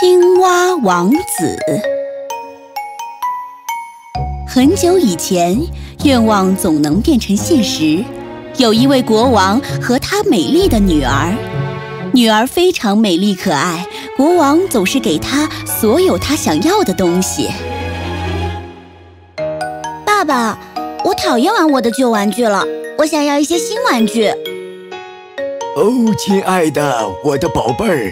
青蛙王子。很久以前，愿望总能变成现实。有一位国王和他美丽的女儿，女儿非常美丽可爱，国王总是给她所有她想要的东西。爸爸，我讨厌玩我的旧玩具了，我想要一些新玩具。哦，亲爱的，我的宝贝儿，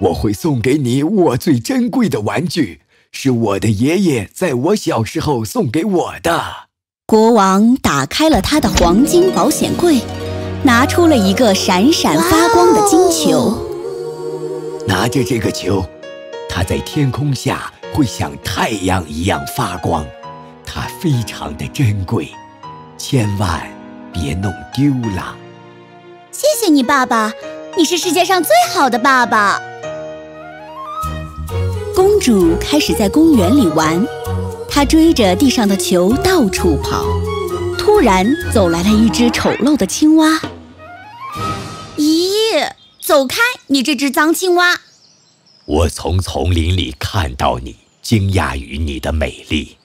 我会送给你我最珍贵的玩具，是我的爷爷在我小时候送给我的。国王打开了他的黄金保险柜，拿出了一个闪闪发光的金球。拿着这个球，它在天空下会像太阳一样发光，它非常的珍贵，千万别弄丢了。谢谢你，爸爸，你是世界上最好的爸爸。公主开始在公园里玩，她追着地上的球到处跑。突然，走来了一只丑陋的青蛙。咦，走开，你这只脏青蛙！我从丛林里看到你，惊讶于你的美丽。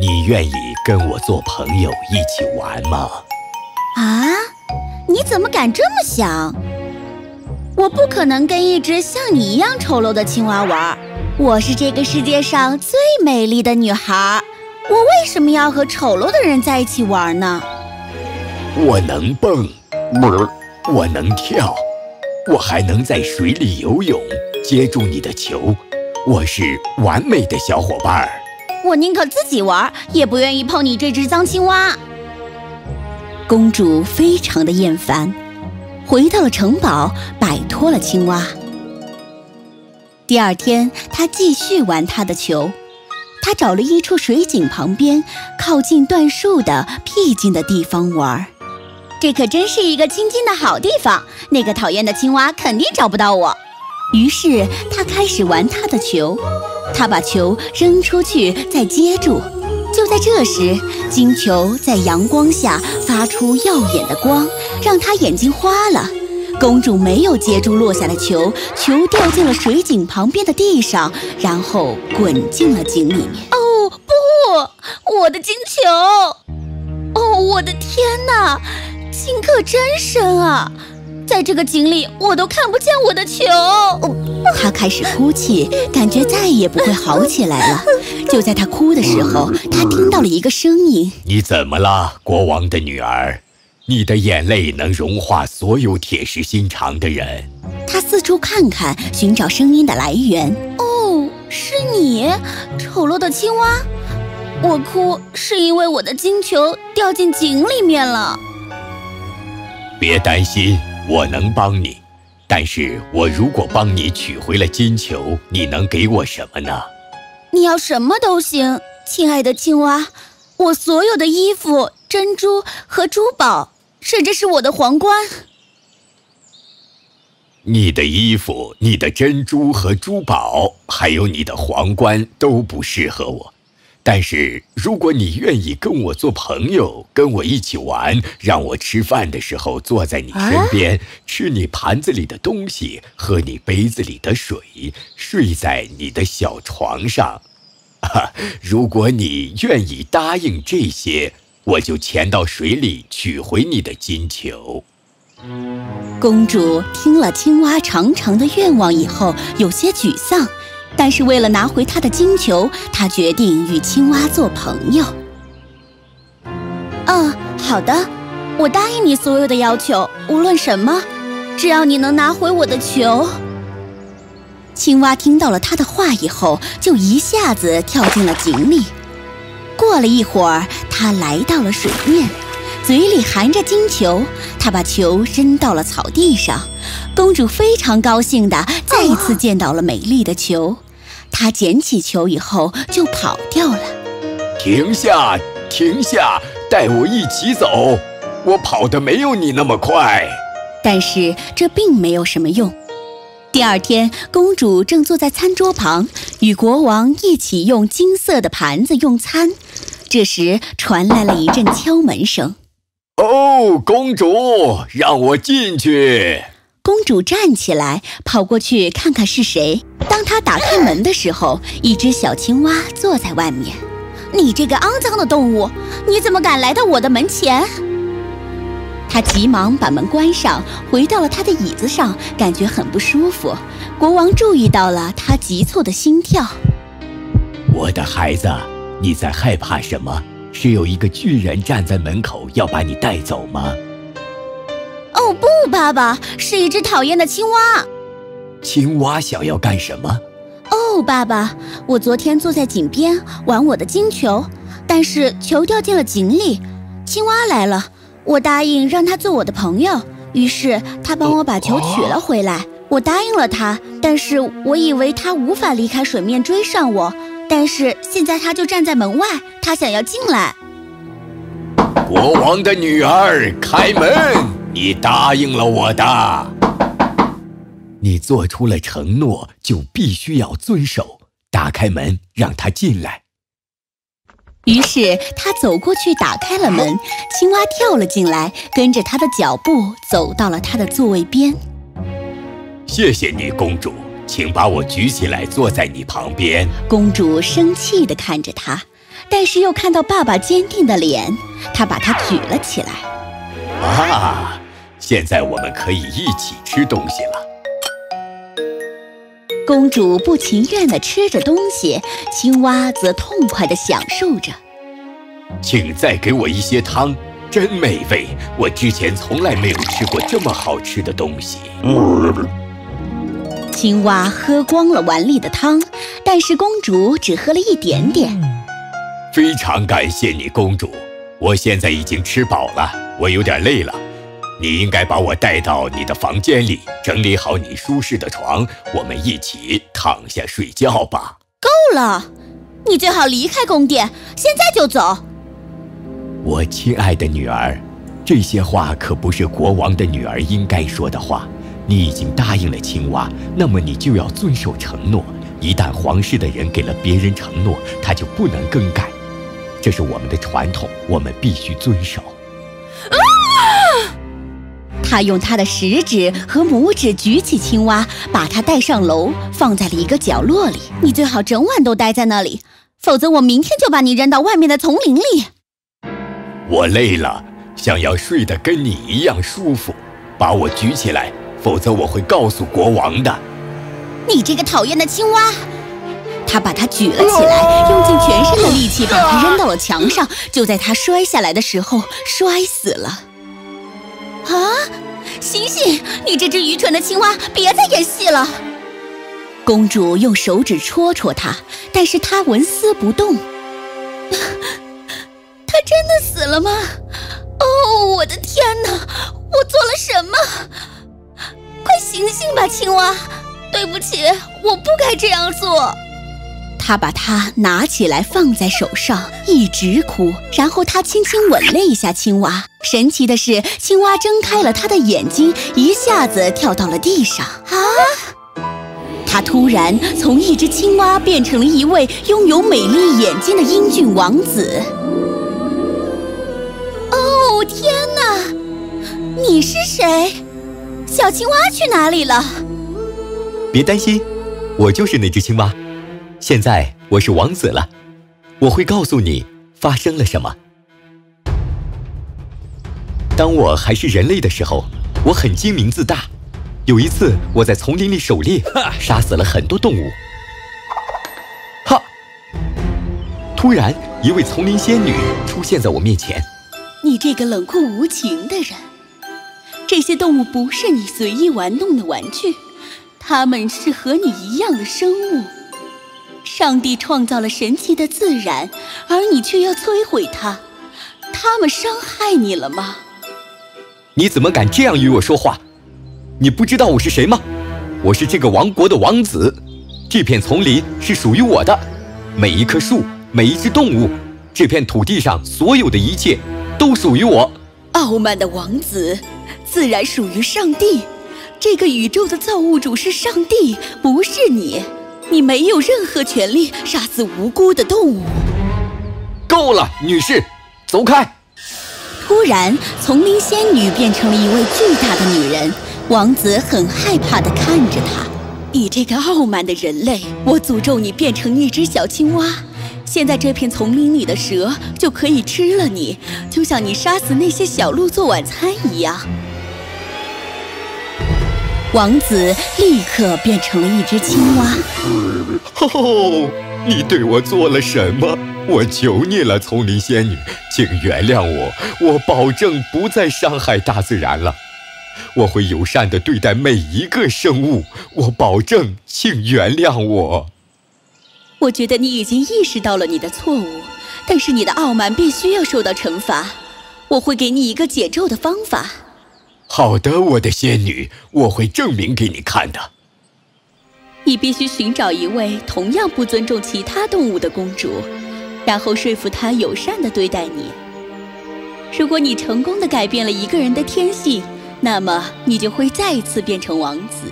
你愿意跟我做朋友，一起玩吗？啊？你怎么敢这么想？我不可能跟一只像你一样丑陋的青蛙玩。我是这个世界上最美丽的女孩，我为什么要和丑陋的人在一起玩呢？我能蹦，我能跳，我还能在水里游泳，接住你的球。我是完美的小伙伴儿。我宁可自己玩，也不愿意碰你这只脏青蛙。公主非常的厌烦，回到了城堡，摆脱了青蛙。第二天，他继续玩他的球。他找了一处水井旁边、靠近椴树的僻静的地方玩。这可真是一个清静的好地方，那个讨厌的青蛙肯定找不到我。于是，他开始玩他的球。他把球扔出去，再接住。就在这时，金球在阳光下发出耀眼的光，让她眼睛花了。公主没有接住落下的球，球掉进了水井旁边的地上，然后滚进了井里面。哦不，我的金球！哦，我的天哪，井可真深啊！在这个井里，我都看不见我的球。他开始哭泣，感觉再也不会好起来了。就在他哭的时候，他听到了一个声音：“你怎么了，国王的女儿？你的眼泪能融化所有铁石心肠的人。”他四处看看，寻找声音的来源。哦，是你，丑陋的青蛙。我哭是因为我的金球掉进井里面了。别担心。我能帮你，但是我如果帮你取回了金球，你能给我什么呢？你要什么都行，亲爱的青蛙，我所有的衣服、珍珠和珠宝，甚至是我的皇冠。你的衣服、你的珍珠和珠宝，还有你的皇冠都不适合我。但是，如果你愿意跟我做朋友，跟我一起玩，让我吃饭的时候坐在你身边，吃你盘子里的东西，喝你杯子里的水，睡在你的小床上，啊，如果你愿意答应这些，我就潜到水里取回你的金球。公主听了青蛙长长的愿望以后，有些沮丧。但是为了拿回他的金球，他决定与青蛙做朋友。嗯，好的，我答应你所有的要求，无论什么，只要你能拿回我的球。青蛙听到了他的话以后，就一下子跳进了井里。过了一会儿，他来到了水面，嘴里含着金球。他把球扔到了草地上，公主非常高兴的再一次见到了美丽的球。他捡起球以后就跑掉了。停下，停下，带我一起走。我跑得没有你那么快。但是这并没有什么用。第二天，公主正坐在餐桌旁，与国王一起用金色的盘子用餐。这时传来了一阵敲门声。哦，公主，让我进去。公主站起来，跑过去看看是谁。当她打开门的时候，一只小青蛙坐在外面。你这个肮脏的动物，你怎么敢来到我的门前？她急忙把门关上，回到了她的椅子上，感觉很不舒服。国王注意到了她急促的心跳。我的孩子，你在害怕什么？是有一个巨人站在门口要把你带走吗？哦不，爸爸，是一只讨厌的青蛙。青蛙想要干什么？哦，爸爸，我昨天坐在井边玩我的金球，但是球掉进了井里。青蛙来了，我答应让他做我的朋友，于是他帮我把球取了回来。我答应了他，但是我以为他无法离开水面追上我，但是现在他就站在门外，他想要进来。国王的女儿，开门。你答应了我的，你做出了承诺，就必须要遵守。打开门，让他进来。于是他走过去，打开了门。青蛙跳了进来，跟着他的脚步走到了他的座位边。谢谢你，公主，请把我举起来，坐在你旁边。公主生气地看着他，但是又看到爸爸坚定的脸，她把他举了起来。啊！现在我们可以一起吃东西了。公主不情愿地吃着东西，青蛙则痛快地享受着。请再给我一些汤，真美味！我之前从来没有吃过这么好吃的东西。青蛙喝光了碗里的汤，但是公主只喝了一点点。非常感谢你，公主。我现在已经吃饱了，我有点累了。你应该把我带到你的房间里，整理好你舒适的床，我们一起躺下睡觉吧。够了，你最好离开宫殿，现在就走。我亲爱的女儿，这些话可不是国王的女儿应该说的话。你已经答应了青蛙，那么你就要遵守承诺。一旦皇室的人给了别人承诺，他就不能更改。这是我们的传统，我们必须遵守。他用他的食指和拇指举起青蛙，把它带上楼，放在了一个角落里。你最好整晚都待在那里，否则我明天就把你扔到外面的丛林里。我累了，想要睡得跟你一样舒服。把我举起来，否则我会告诉国王的。你这个讨厌的青蛙！他把它举了起来，用尽全身的力气把它扔到了墙上。就在他摔下来的时候，摔死了。啊！醒醒！你这只愚蠢的青蛙，别再演戏了！公主用手指戳戳它，但是它纹丝不动。它真的死了吗？哦，我的天哪！我做了什么？快醒醒吧，青蛙！对不起，我不该这样做。他把它拿起来放在手上，一直哭。然后他轻轻吻了一下青蛙。神奇的是，青蛙睁开了它的眼睛，一下子跳到了地上。啊！他突然从一只青蛙变成了一位拥有美丽眼睛的英俊王子。哦，天哪！你是谁？小青蛙去哪里了？别担心，我就是那只青蛙。现在我是王子了，我会告诉你发生了什么。当我还是人类的时候，我很精明自大。有一次，我在丛林里狩猎，杀死了很多动物。哈！突然，一位丛林仙女出现在我面前。你这个冷酷无情的人，这些动物不是你随意玩弄的玩具，它们是和你一样的生物。上帝创造了神奇的自然，而你却要摧毁它。他们伤害你了吗？你怎么敢这样与我说话？你不知道我是谁吗？我是这个王国的王子。这片丛林是属于我的，每一棵树，每一只动物，这片土地上所有的一切，都属于我。傲慢的王子，自然属于上帝。这个宇宙的造物主是上帝，不是你。你没有任何权利杀死无辜的动物。够了，女士，走开！突然，丛林仙女变成了一位巨大的女人，王子很害怕地看着她。你这个傲慢的人类，我诅咒你变成一只小青蛙。现在这片丛林里的蛇就可以吃了你，就像你杀死那些小鹿做晚餐一样。王子立刻变成了一只青蛙。哦，你对我做了什么？我求你了，丛林仙女，请原谅我，我保证不再伤害大自然了。我会友善地对待每一个生物，我保证，请原谅我。我觉得你已经意识到了你的错误，但是你的傲慢必须要受到惩罚。我会给你一个解咒的方法。好的，我的仙女，我会证明给你看的。你必须寻找一位同样不尊重其他动物的公主，然后说服她友善地对待你。如果你成功的改变了一个人的天性，那么你就会再一次变成王子。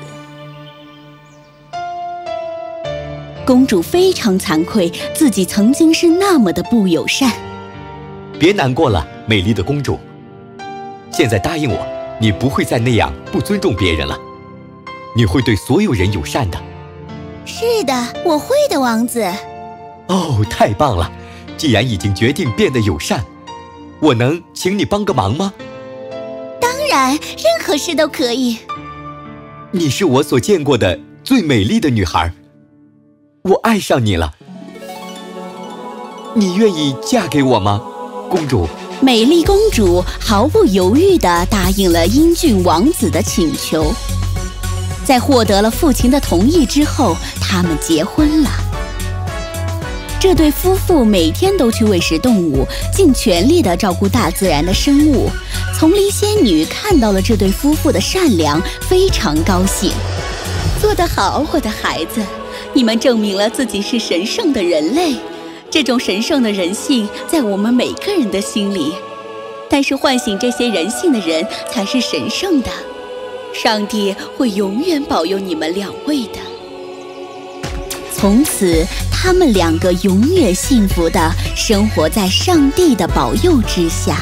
公主非常惭愧，自己曾经是那么的不友善。别难过了，美丽的公主。现在答应我，你不会再那样不尊重别人了，你会对所有人友善的。是的，我会的，王子。哦，太棒了！既然已经决定变得友善，我能请你帮个忙吗？当然，任何事都可以。你是我所见过的最美丽的女孩。我爱上你了，你愿意嫁给我吗，公主？美丽公主毫不犹豫地答应了英俊王子的请求。在获得了父亲的同意之后，他们结婚了。这对夫妇每天都去喂食动物，尽全力地照顾大自然的生物。丛林仙女看到了这对夫妇的善良，非常高兴。做得好，我的孩子。你们证明了自己是神圣的人类，这种神圣的人性在我们每个人的心里。但是唤醒这些人性的人才是神圣的，上帝会永远保佑你们两位的。从此，他们两个永远幸福的生活在上帝的保佑之下。